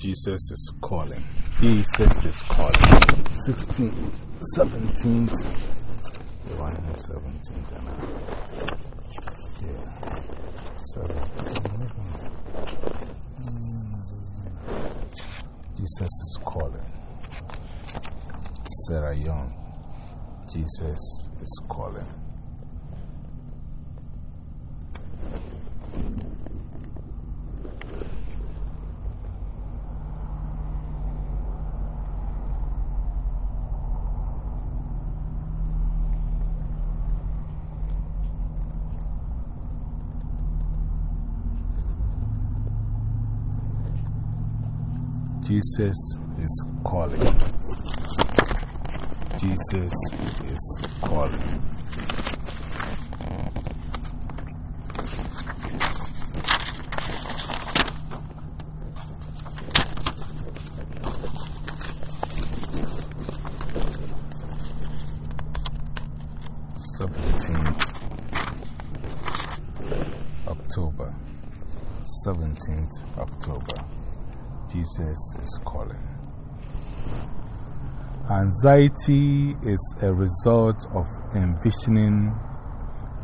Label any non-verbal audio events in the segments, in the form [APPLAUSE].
Jesus is calling. Jesus is calling. 16th, 17th, the one in the 17th, and yeah, 17th. Jesus is calling. Sarah Young, Jesus is calling. Jesus is calling. Jesus is calling. Seventeenth October. Seventeenth October. Jesus is calling. Anxiety is a result of envisioning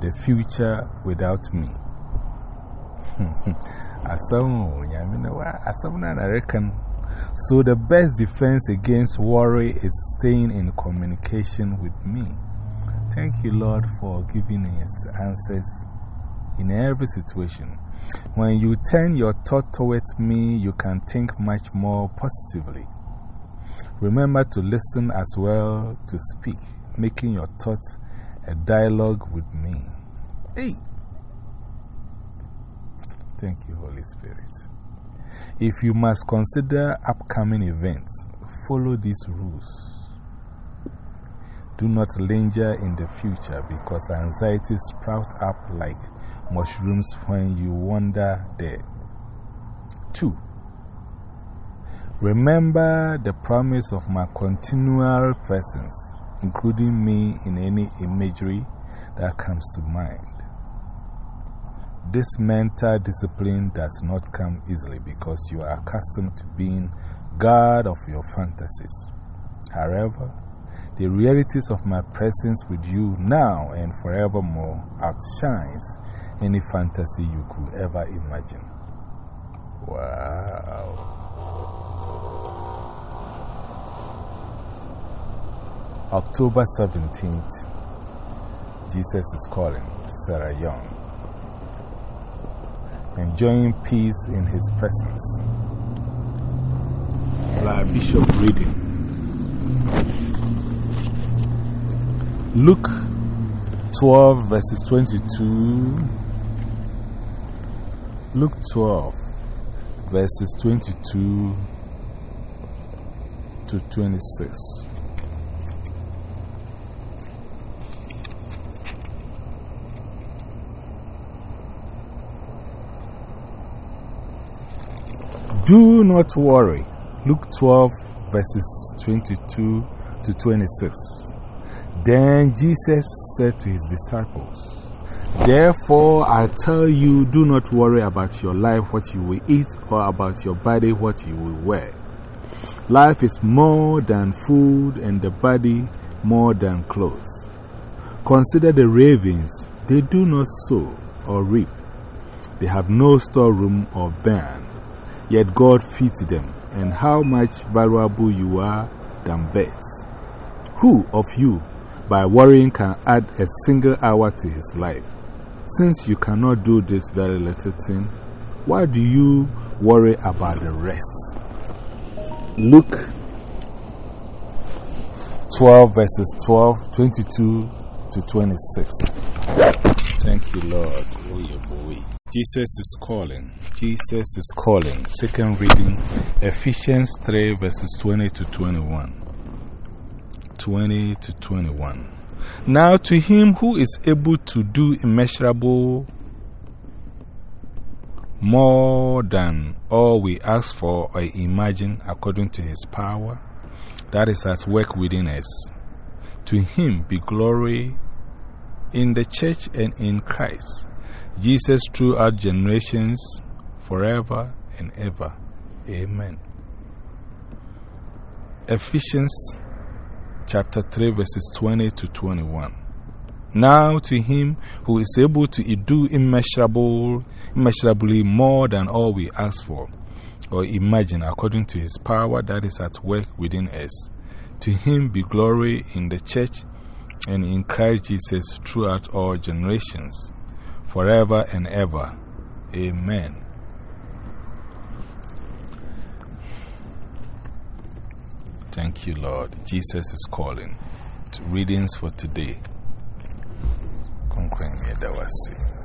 the future without me. [LAUGHS] So, the best defense against worry is staying in communication with me. Thank you, Lord, for giving us answers in every situation. When you turn your thought towards me, you can think much more positively. Remember to listen as well to speak, making your thoughts a dialogue with me. Hey! Thank you, Holy Spirit. If you must consider upcoming events, follow these rules. Do not linger in the future because anxiety sprouts up like mushrooms when you wander there. 2. Remember the promise of my continual presence, including me in any imagery that comes to mind. This mental discipline does not come easily because you are accustomed to being God of your fantasies. However, the realities of my presence with you now and forevermore outshines any fantasy you could ever imagine. Wow. October 17th, Jesus is calling Sarah Young. Enjoying peace in His presence. Bishop reading Luke 12, verses 22. Luke 12, verses 22 to 26. Do not worry. Luke 12, verses 22 to 26. Then Jesus said to his disciples, Therefore I tell you, do not worry about your life, what you will eat, or about your body, what you will wear. Life is more than food, and the body more than clothes. Consider the ravens, they do not sow or reap, they have no storeroom or barn Yet God feeds them, and how much valuable you are than birds. Who of you, by worrying, can add a single hour to his life? Since you cannot do this very little thing, why do you worry about the rest? Luke 12, verses 12, 22 to 26. Thank you, Lord. Jesus is calling. Jesus is calling. Second reading Ephesians 3, verses 20 to 21. 20 to 21. Now, to him who is able to do immeasurable more than all we ask for or imagine according to his power that is at work within us, to him be glory in the church and in Christ Jesus throughout generations, forever and ever. Amen. Ephesians chapter 3, verses 20 to 21. Now to him who is able to do immeasurable, immeasurably more than all we ask for or imagine according to his power that is at work within us. To him be glory in the church and in Christ Jesus throughout all generations, forever and ever. Amen. Thank you, Lord. Jesus is calling. Readings for today. Conquering